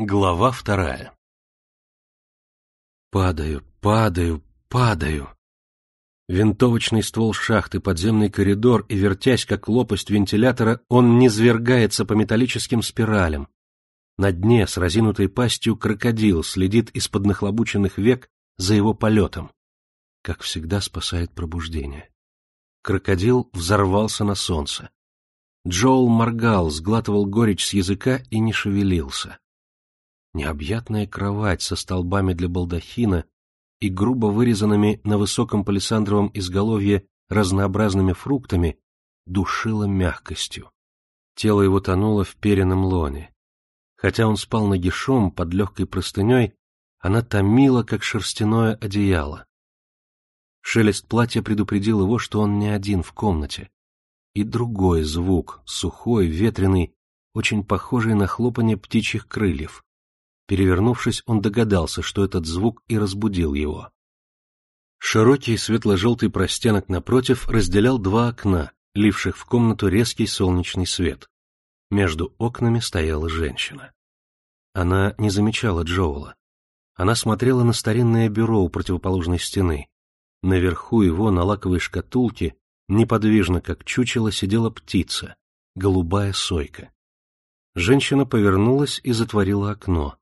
Глава вторая Падаю, падаю, падаю. Винтовочный ствол шахты, подземный коридор, и, вертясь, как лопасть вентилятора, он низвергается по металлическим спиралям. На дне с разинутой пастью крокодил следит из-под нахлобученных век за его полетом. Как всегда спасает пробуждение. Крокодил взорвался на солнце. Джоул моргал, сглатывал горечь с языка и не шевелился. Необъятная кровать со столбами для балдахина и грубо вырезанными на высоком палисандровом изголовье разнообразными фруктами душила мягкостью. Тело его тонуло в перенном лоне. Хотя он спал нагишом под легкой простыней, она томила, как шерстяное одеяло. Шелест платья предупредил его, что он не один в комнате. И другой звук, сухой, ветреный, очень похожий на хлопанье птичьих крыльев. Перевернувшись, он догадался, что этот звук и разбудил его. Широкий светло-желтый простенок напротив разделял два окна, ливших в комнату резкий солнечный свет. Между окнами стояла женщина. Она не замечала Джоула. Она смотрела на старинное бюро у противоположной стены. Наверху его, на лаковой шкатулке, неподвижно, как чучело, сидела птица, голубая сойка. Женщина повернулась и затворила окно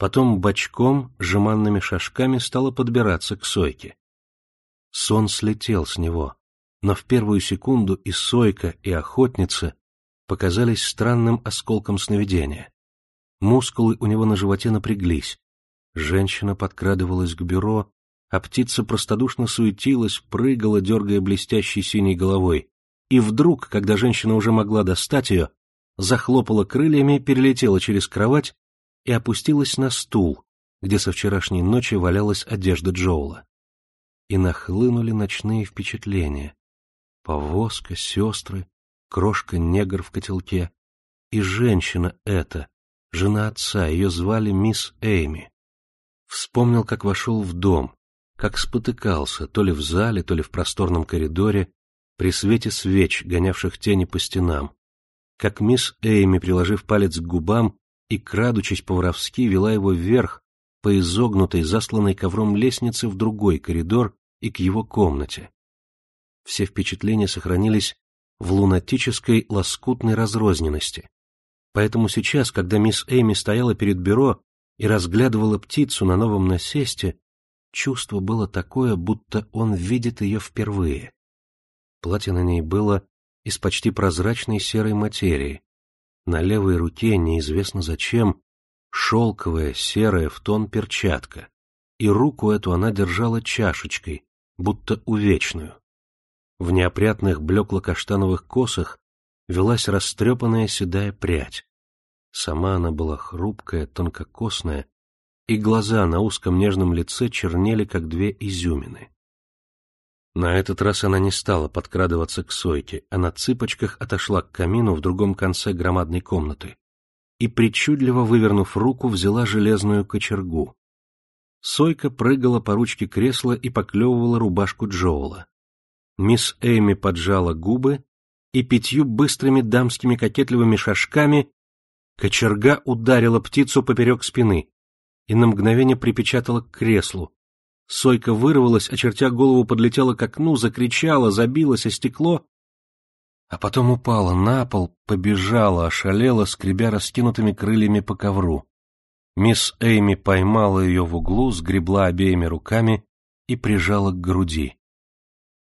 потом бочком, жеманными шажками стала подбираться к сойке. Сон слетел с него, но в первую секунду и сойка, и охотница показались странным осколком сновидения. Мускулы у него на животе напряглись. Женщина подкрадывалась к бюро, а птица простодушно суетилась, прыгала, дергая блестящей синей головой. И вдруг, когда женщина уже могла достать ее, захлопала крыльями, перелетела через кровать и опустилась на стул, где со вчерашней ночи валялась одежда Джоула. И нахлынули ночные впечатления. Повозка, сестры, крошка-негр в котелке. И женщина эта, жена отца, ее звали мисс Эйми. Вспомнил, как вошел в дом, как спотыкался, то ли в зале, то ли в просторном коридоре, при свете свеч, гонявших тени по стенам, как мисс Эйми, приложив палец к губам, и, крадучись по-воровски, вела его вверх по изогнутой, засланной ковром лестнице в другой коридор и к его комнате. Все впечатления сохранились в лунатической лоскутной разрозненности. Поэтому сейчас, когда мисс Эйми стояла перед бюро и разглядывала птицу на новом насесте, чувство было такое, будто он видит ее впервые. Платье на ней было из почти прозрачной серой материи, на левой руке, неизвестно зачем, шелковая, серая в тон перчатка, и руку эту она держала чашечкой, будто увечную. В неопрятных блекло-каштановых косах велась растрепанная седая прядь. Сама она была хрупкая, тонкокосная, и глаза на узком нежном лице чернели, как две изюмины. На этот раз она не стала подкрадываться к Сойке, а на цыпочках отошла к камину в другом конце громадной комнаты и, причудливо вывернув руку, взяла железную кочергу. Сойка прыгала по ручке кресла и поклевывала рубашку Джоула. Мисс Эйми поджала губы, и пятью быстрыми дамскими кокетливыми шажками кочерга ударила птицу поперек спины и на мгновение припечатала к креслу, Сойка вырвалась, очертя голову, подлетела к окну, закричала, забилась о стекло, а потом упала на пол, побежала, ошалела, скребя раскинутыми крыльями по ковру. Мисс Эйми поймала ее в углу, сгребла обеими руками и прижала к груди.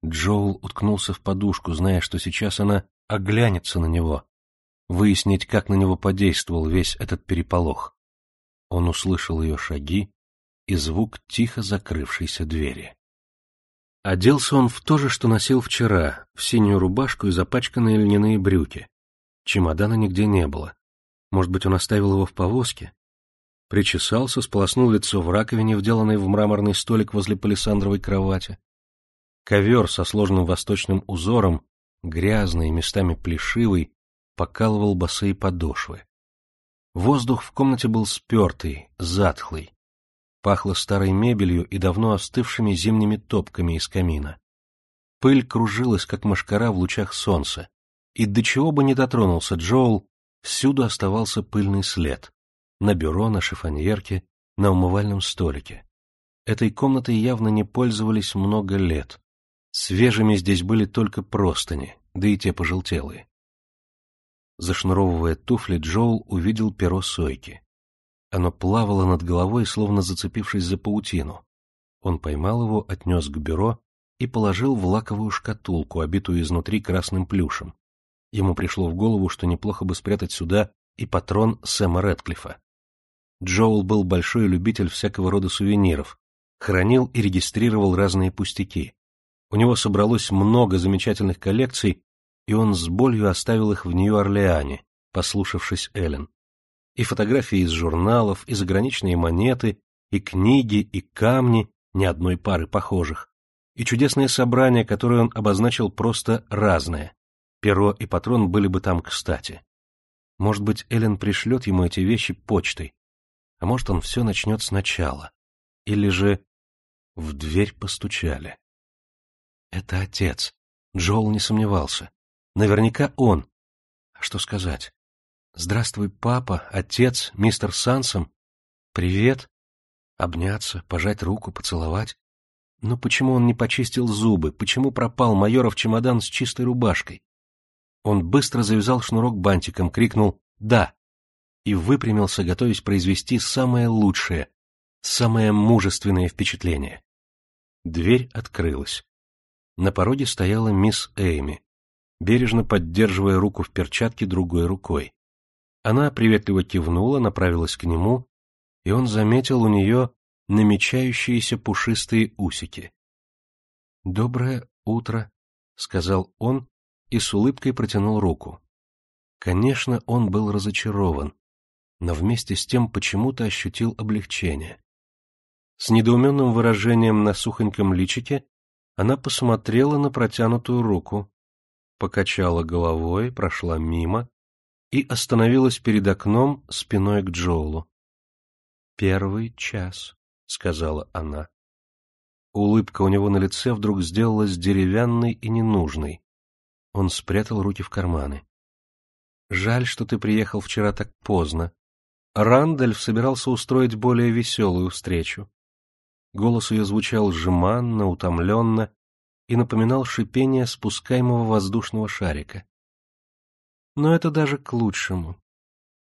Джоул уткнулся в подушку, зная, что сейчас она оглянется на него, выяснить, как на него подействовал весь этот переполох. Он услышал ее шаги, и звук тихо закрывшейся двери. Оделся он в то же, что носил вчера, в синюю рубашку и запачканные льняные брюки. Чемодана нигде не было. Может быть, он оставил его в повозке? Причесался, сполоснул лицо в раковине, вделанной в мраморный столик возле палисандровой кровати. Ковер со сложным восточным узором, грязный, местами плешивый, покалывал босые подошвы. Воздух в комнате был спертый, затхлый, Пахло старой мебелью и давно остывшими зимними топками из камина. Пыль кружилась, как мошкара в лучах солнца, и до чего бы не дотронулся Джоул, всюду оставался пыльный след. на бюро, на шифоньерке, на умывальном столике. Этой комнатой явно не пользовались много лет. Свежими здесь были только простыни, да и те пожелтелые. Зашнуровывая туфли, Джоул увидел перо сойки. Оно плавало над головой, словно зацепившись за паутину. Он поймал его, отнес к бюро и положил в лаковую шкатулку, обитую изнутри красным плюшем. Ему пришло в голову, что неплохо бы спрятать сюда и патрон Сэма Рэдклиффа. Джоул был большой любитель всякого рода сувениров, хранил и регистрировал разные пустяки. У него собралось много замечательных коллекций, и он с болью оставил их в Нью-Орлеане, послушавшись Эллен. И фотографии из журналов, и заграничные монеты, и книги, и камни, ни одной пары похожих, и чудесное собрание, которое он обозначил просто разное. Перо и патрон были бы там кстати. Может быть, Эллен пришлет ему эти вещи почтой, а может, он все начнет сначала. Или же в дверь постучали. Это отец. Джоул не сомневался. Наверняка он. А что сказать? Здравствуй, папа, отец, мистер Сансом. Привет. Обняться, пожать руку, поцеловать. Но почему он не почистил зубы? Почему пропал майоров чемодан с чистой рубашкой? Он быстро завязал шнурок бантиком, крикнул «Да!» и выпрямился, готовясь произвести самое лучшее, самое мужественное впечатление. Дверь открылась. На пороге стояла мисс Эйми бережно поддерживая руку в перчатке другой рукой. Она приветливо кивнула, направилась к нему, и он заметил у нее намечающиеся пушистые усики. — Доброе утро, — сказал он и с улыбкой протянул руку. Конечно, он был разочарован, но вместе с тем почему-то ощутил облегчение. С недоуменным выражением на сухоньком личике она посмотрела на протянутую руку, покачала головой, прошла мимо и остановилась перед окном спиной к Джоулу. «Первый час», — сказала она. Улыбка у него на лице вдруг сделалась деревянной и ненужной. Он спрятал руки в карманы. «Жаль, что ты приехал вчера так поздно. Рандольф собирался устроить более веселую встречу». Голос ее звучал жеманно, утомленно, и напоминал шипение спускаемого воздушного шарика. Но это даже к лучшему.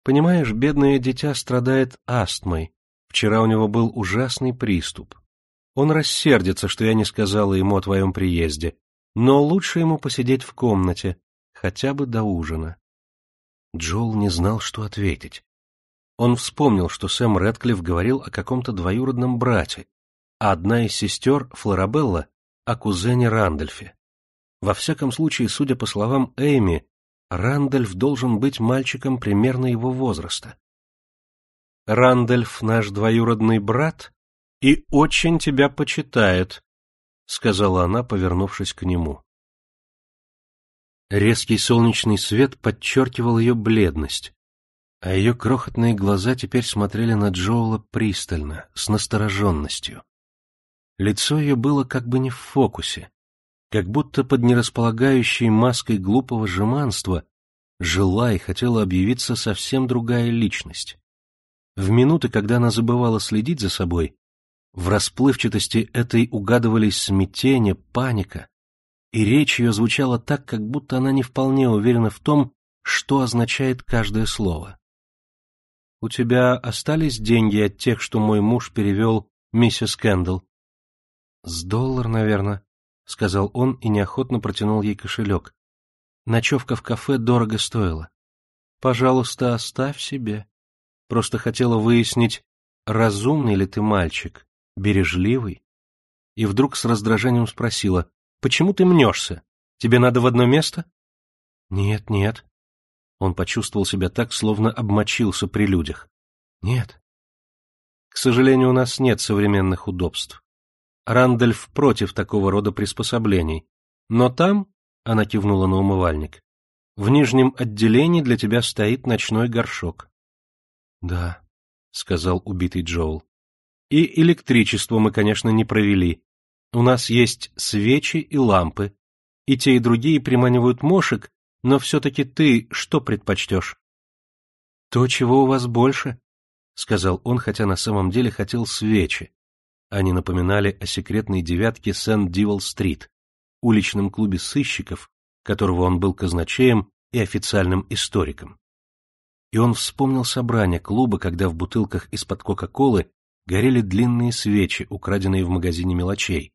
Понимаешь, бедное дитя страдает астмой. Вчера у него был ужасный приступ. Он рассердится, что я не сказала ему о твоем приезде, но лучше ему посидеть в комнате, хотя бы до ужина. Джол не знал, что ответить. Он вспомнил, что Сэм Рэдклифф говорил о каком-то двоюродном брате, а одна из сестер, Флорабелла, о кузене Рандольфе. Во всяком случае, судя по словам Эйми, Рандольф должен быть мальчиком примерно его возраста. «Рандольф наш двоюродный брат и очень тебя почитает», — сказала она, повернувшись к нему. Резкий солнечный свет подчеркивал ее бледность, а ее крохотные глаза теперь смотрели на Джоула пристально, с настороженностью. Лицо ее было как бы не в фокусе, как будто под нерасполагающей маской глупого жеманства жила и хотела объявиться совсем другая личность. В минуты, когда она забывала следить за собой, в расплывчатости этой угадывались смятение, паника, и речь ее звучала так, как будто она не вполне уверена в том, что означает каждое слово. «У тебя остались деньги от тех, что мой муж перевел миссис Кэндалл?» «С доллар, наверное», — сказал он и неохотно протянул ей кошелек. Ночевка в кафе дорого стоила. «Пожалуйста, оставь себе. Просто хотела выяснить, разумный ли ты мальчик, бережливый». И вдруг с раздражением спросила, «Почему ты мнешься? Тебе надо в одно место?» «Нет, нет». Он почувствовал себя так, словно обмочился при людях. «Нет». «К сожалению, у нас нет современных удобств. Рандольф против такого рода приспособлений. Но там, — она кивнула на умывальник, — в нижнем отделении для тебя стоит ночной горшок. — Да, — сказал убитый Джоул. — И электричество мы, конечно, не провели. У нас есть свечи и лампы. И те, и другие приманивают мошек, но все-таки ты что предпочтешь? — То, чего у вас больше, — сказал он, хотя на самом деле хотел свечи. Они напоминали о секретной девятке Сент-Дивол-стрит, уличном клубе сыщиков, которого он был казначеем и официальным историком. И он вспомнил собрание клуба, когда в бутылках из-под Кока-Колы горели длинные свечи, украденные в магазине мелочей,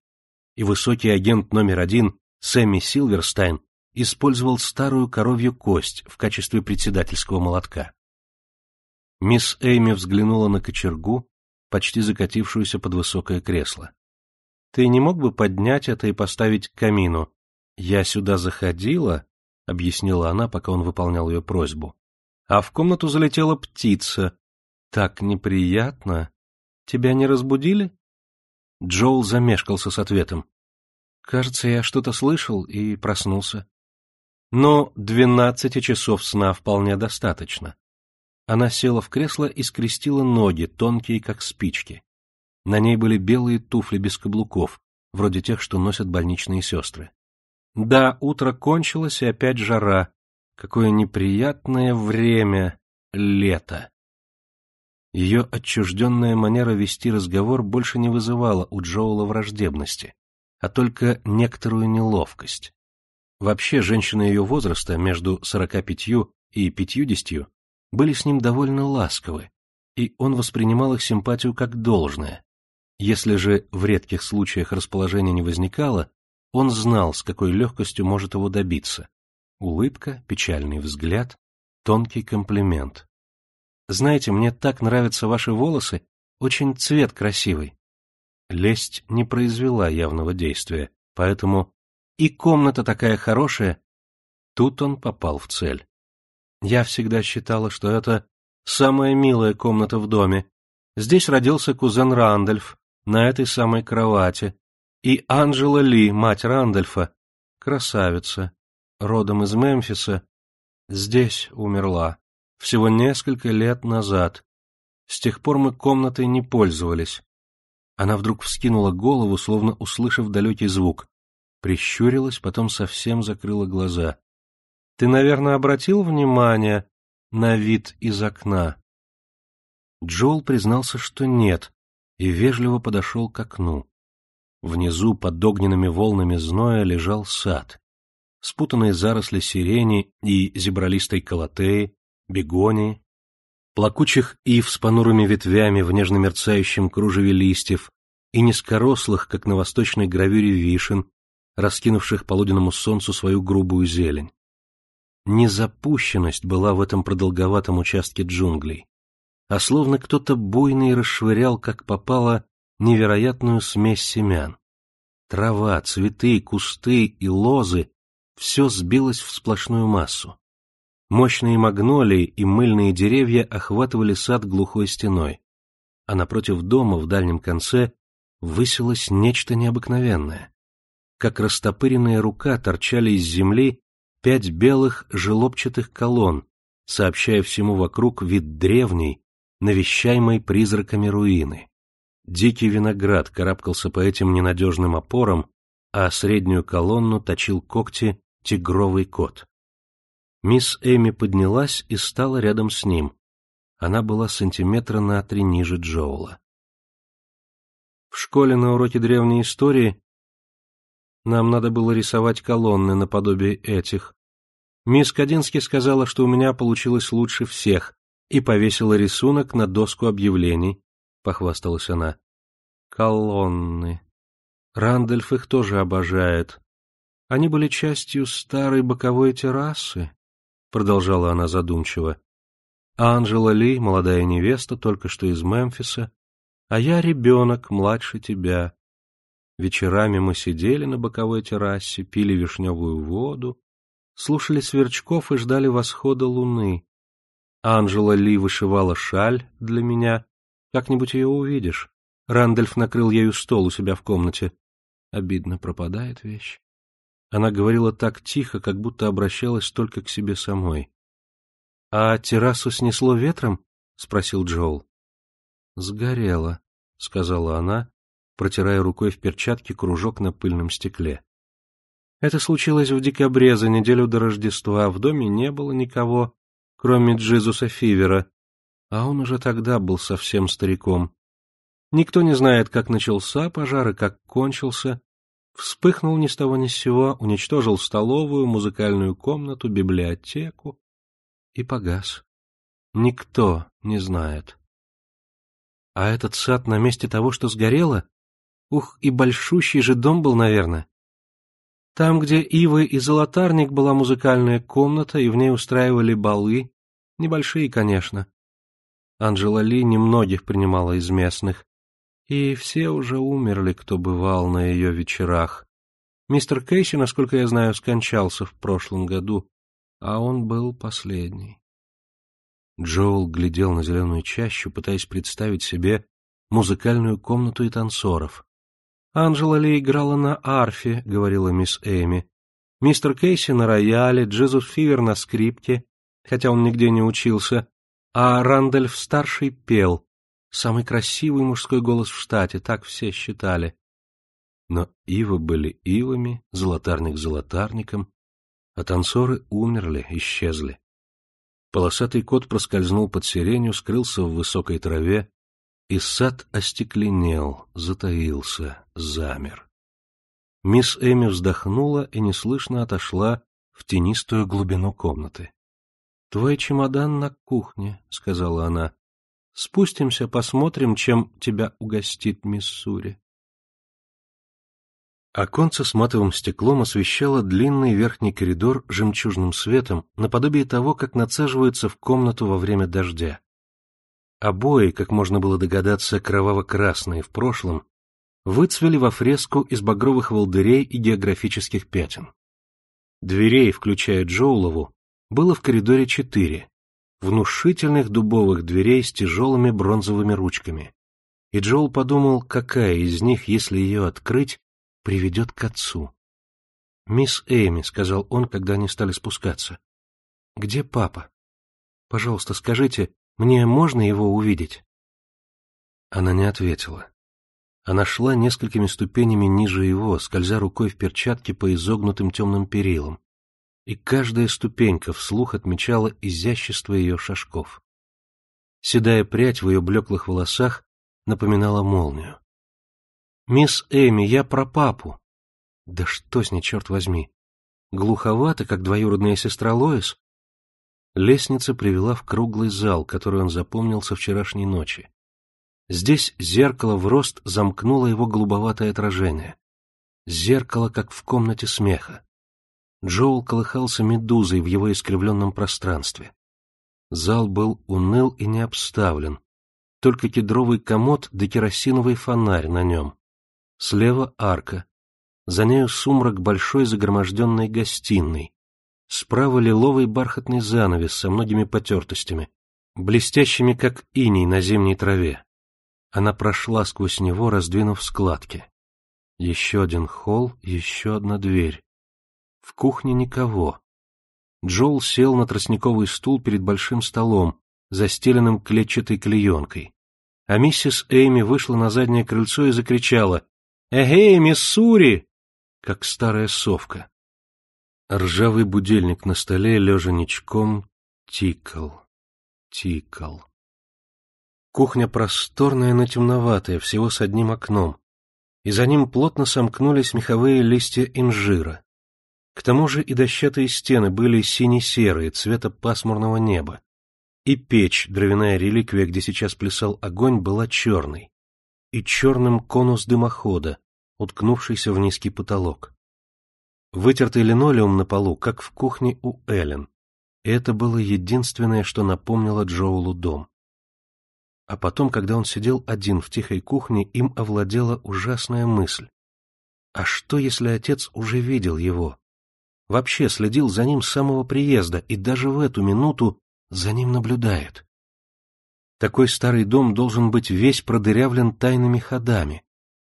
и высокий агент номер один Сэмми Силверстайн использовал старую коровью кость в качестве председательского молотка. Мисс Эйми взглянула на кочергу, почти закатившуюся под высокое кресло. — Ты не мог бы поднять это и поставить к камину? Я сюда заходила, — объяснила она, пока он выполнял ее просьбу. А в комнату залетела птица. Так неприятно. Тебя не разбудили? Джоул замешкался с ответом. Кажется, я что-то слышал и проснулся. Но двенадцати часов сна вполне достаточно. Она села в кресло и скрестила ноги, тонкие, как спички. На ней были белые туфли без каблуков, вроде тех, что носят больничные сестры. Да, утро кончилось, и опять жара. Какое неприятное время лето. Ее отчужденная манера вести разговор больше не вызывала у Джоула враждебности, а только некоторую неловкость. Вообще, женщины ее возраста, между сорока пятью и пятьюдесятью, были с ним довольно ласковы, и он воспринимал их симпатию как должное. Если же в редких случаях расположения не возникало, он знал, с какой легкостью может его добиться. Улыбка, печальный взгляд, тонкий комплимент. «Знаете, мне так нравятся ваши волосы, очень цвет красивый». Лесть не произвела явного действия, поэтому и комната такая хорошая. Тут он попал в цель. Я всегда считала, что это самая милая комната в доме. Здесь родился кузен Рандольф, на этой самой кровати. И Анжела Ли, мать Рандольфа, красавица, родом из Мемфиса, здесь умерла, всего несколько лет назад. С тех пор мы комнатой не пользовались. Она вдруг вскинула голову, словно услышав далекий звук прищурилась, потом совсем закрыла глаза. — Ты, наверное, обратил внимание на вид из окна? Джоул признался, что нет, и вежливо подошел к окну. Внизу, под огненными волнами зноя, лежал сад. Спутанные заросли сирени и зебролистой колотеи, бегонии, плакучих ив с понурыми ветвями в нежно мерцающем кружеве листьев и низкорослых, как на восточной гравюре вишен, раскинувших полуденному солнцу свою грубую зелень. Незапущенность была в этом продолговатом участке джунглей, а словно кто-то буйный расшвырял, как попало, невероятную смесь семян. Трава, цветы, кусты и лозы — все сбилось в сплошную массу. Мощные магнолии и мыльные деревья охватывали сад глухой стеной, а напротив дома в дальнем конце высилось нечто необыкновенное как растопыренная рука торчали из земли пять белых желобчатых колонн, сообщая всему вокруг вид древней, навещаемой призраками руины. Дикий виноград карабкался по этим ненадежным опорам, а среднюю колонну точил когти тигровый кот. Мисс Эми поднялась и стала рядом с ним. Она была сантиметра на три ниже Джоула. В школе на уроке древней истории нам надо было рисовать колонны наподобие этих. Мисс Кадински сказала, что у меня получилось лучше всех, и повесила рисунок на доску объявлений, — похвасталась она. Колонны. Рандольф их тоже обожает. Они были частью старой боковой террасы, — продолжала она задумчиво. Анжела Ли, молодая невеста, только что из Мемфиса, а я ребенок, младше тебя. Вечерами мы сидели на боковой террасе, пили вишневую воду, слушали сверчков и ждали восхода луны. Анжела Ли вышивала шаль для меня. Как-нибудь ее увидишь. Рандольф накрыл ею стол у себя в комнате. Обидно, пропадает вещь. Она говорила так тихо, как будто обращалась только к себе самой. — А террасу снесло ветром? — спросил Джоул. — Сгорела, — сказала она, протирая рукой в перчатке кружок на пыльном стекле. Это случилось в декабре, за неделю до Рождества. В доме не было никого, кроме Джизуса Фивера. А он уже тогда был совсем стариком. Никто не знает, как начался пожар и как кончился. Вспыхнул ни с того ни с сего, уничтожил столовую, музыкальную комнату, библиотеку и погас. Никто не знает. А этот сад на месте того, что сгорело? Ух, и большущий же дом был, наверное. Там, где ивы и золотарник, была музыкальная комната, и в ней устраивали балы, небольшие, конечно. Анжела Ли немногих принимала из местных, и все уже умерли, кто бывал на ее вечерах. Мистер Кейси, насколько я знаю, скончался в прошлом году, а он был последний. Джоул глядел на зеленую чащу, пытаясь представить себе музыкальную комнату и танцоров. «Анжела Ли играла на арфе», — говорила мисс Эми. «Мистер Кейси на рояле, Джезус Фивер на скрипке, хотя он нигде не учился, а Рандольф-старший пел. Самый красивый мужской голос в штате, так все считали. Но ивы были ивами, золотарник золотарником, а танцоры умерли, исчезли. Полосатый кот проскользнул под сиренью, скрылся в высокой траве, и сад остекленел, затаился, замер. Мисс Эми вздохнула и неслышно отошла в тенистую глубину комнаты. — Твой чемодан на кухне, — сказала она. — Спустимся, посмотрим, чем тебя угостит Миссури. Оконце с матовым стеклом освещало длинный верхний коридор жемчужным светом, наподобие того, как нацеживается в комнату во время дождя. Обои, как можно было догадаться, кроваво-красные в прошлом, выцвели во фреску из багровых волдырей и географических пятен. Дверей, включая Джоулову, было в коридоре четыре, внушительных дубовых дверей с тяжелыми бронзовыми ручками. И Джоул подумал, какая из них, если ее открыть, приведет к отцу. «Мисс Эми», — сказал он, когда они стали спускаться. «Где папа? Пожалуйста, скажите, мне можно его увидеть?» Она не ответила. Она шла несколькими ступенями ниже его, скользя рукой в перчатке по изогнутым темным перилам, и каждая ступенька вслух отмечала изящество ее шажков. Седая прядь в ее блеклых волосах напоминала молнию. «Мисс Эми, я про папу». «Да что с ней, черт возьми? Глуховато, как двоюродная сестра Лоис?» Лестница привела в круглый зал, который он запомнил со вчерашней ночи. Здесь зеркало в рост замкнуло его голубоватое отражение. Зеркало, как в комнате смеха. Джоул колыхался медузой в его искривленном пространстве. Зал был уныл и не обставлен, только кедровый комод да керосиновый фонарь на нем. Слева арка. За нею сумрак большой загроможденной гостиной. Справа лиловый бархатный занавес со многими потертостями, блестящими, как иней на зимней траве. Она прошла сквозь него, раздвинув складки. Еще один холл, еще одна дверь. В кухне никого. Джоул сел на тростниковый стул перед большим столом, застеленным клетчатой клеенкой. А миссис Эйми вышла на заднее крыльцо и закричала «Эгей, Миссури!» как старая совка. Ржавый будильник на столе, лежа ничком, тикал, тикал. Кухня просторная, но темноватая, всего с одним окном, и за ним плотно сомкнулись меховые листья инжира. К тому же и дощатые стены были сине-серые, цвета пасмурного неба. И печь, дровяная реликвия, где сейчас плясал огонь, была черной и черным конус дымохода, уткнувшийся в низкий потолок. Вытертый линолеум на полу, как в кухне у Эллен. Это было единственное, что напомнило Джоулу дом. А потом, когда он сидел один в тихой кухне, им овладела ужасная мысль. А что, если отец уже видел его? Вообще следил за ним с самого приезда и даже в эту минуту за ним наблюдает. Такой старый дом должен быть весь продырявлен тайными ходами,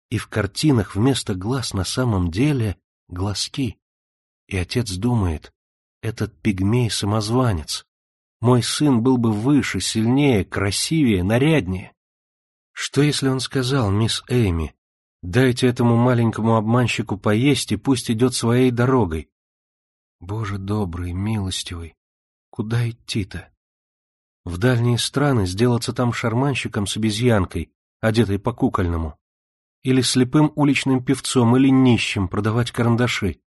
и в картинах вместо глаз на самом деле глазки. И отец думает, этот пигмей-самозванец. Мой сын был бы выше, сильнее, красивее, наряднее. Что если он сказал, мисс Эйми, дайте этому маленькому обманщику поесть и пусть идет своей дорогой? Боже добрый, милостивый, куда идти-то? В дальние страны сделаться там шарманщиком с обезьянкой, одетой по-кукольному. Или слепым уличным певцом, или нищим продавать карандаши.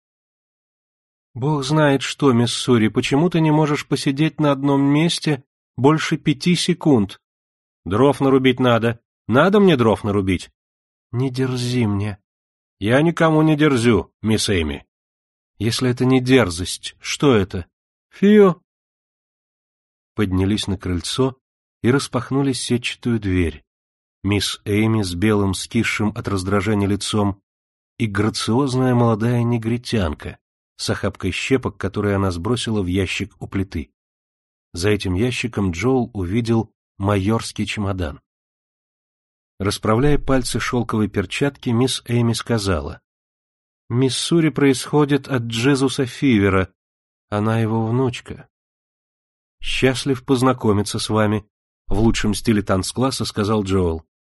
Бог знает что, мисс Сури, почему ты не можешь посидеть на одном месте больше пяти секунд? Дров нарубить надо. Надо мне дров нарубить? Не дерзи мне. Я никому не дерзю, мисс Эми. Если это не дерзость, что это? Фио. Поднялись на крыльцо и распахнули сетчатую дверь. Мисс Эми с белым скисшим от раздражения лицом и грациозная молодая негритянка, с охапкой щепок, которые она сбросила в ящик у плиты. За этим ящиком Джоул увидел майорский чемодан. Расправляя пальцы шелковой перчатки, мисс Эйми сказала. — Миссури происходит от Джезуса Фивера. Она его внучка. — Счастлив познакомиться с вами, — в лучшем стиле танцкласса сказал Джоэл. —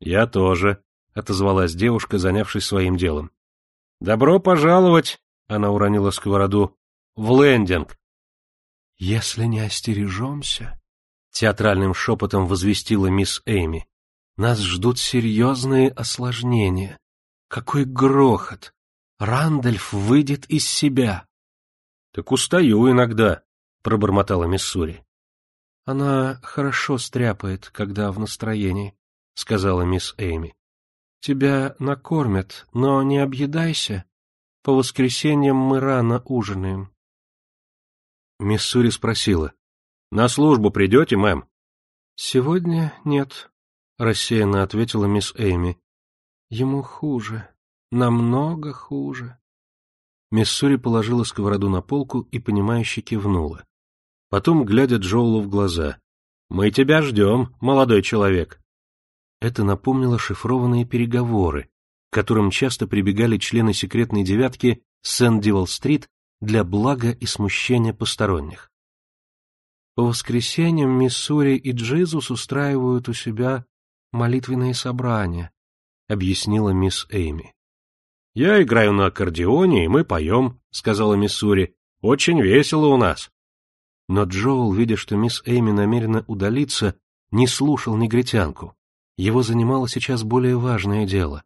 Я тоже, — отозвалась девушка, занявшись своим делом. — Добро пожаловать она уронила сковороду. В лендинг. Если не остережемся, театральным шепотом возвестила мисс Эйми, нас ждут серьезные осложнения. Какой грохот! Рандольф выйдет из себя. — Так устаю иногда, — пробормотала Миссури. — Она хорошо стряпает, когда в настроении, — сказала мисс Эйми. — Тебя накормят, но не объедайся. По воскресеньям мы рано ужинаем. Миссури спросила. — На службу придете, мэм? — Сегодня нет, — рассеянно ответила мисс Эйми. — Ему хуже, намного хуже. Миссури положила сковороду на полку и, понимающе кивнула. Потом, глядя Джоулу в глаза, — Мы тебя ждем, молодой человек. Это напомнило шифрованные переговоры, к которым часто прибегали члены секретной девятки Сен-Дивол-стрит для блага и смущения посторонних. По воскресеньям Миссури и Джизус устраивают у себя молитвенные собрания, объяснила мисс Эйми. — Я играю на аккордеоне, и мы поем, — сказала Миссури. — Очень весело у нас. Но Джоул, видя, что мисс Эйми намерена удалиться, не слушал негритянку. Его занимало сейчас более важное дело.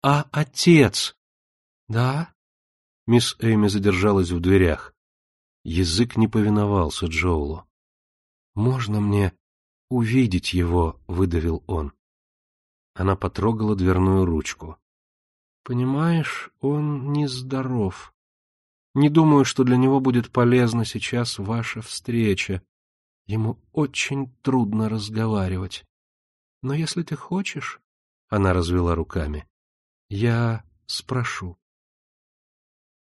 А отец? Да? Мисс Эми задержалась в дверях. Язык не повиновался Джоулу. Можно мне увидеть его, выдавил он. Она потрогала дверную ручку. Понимаешь, он нездоров. Не думаю, что для него будет полезна сейчас ваша встреча. Ему очень трудно разговаривать. Но если ты хочешь, она развела руками. Я спрошу.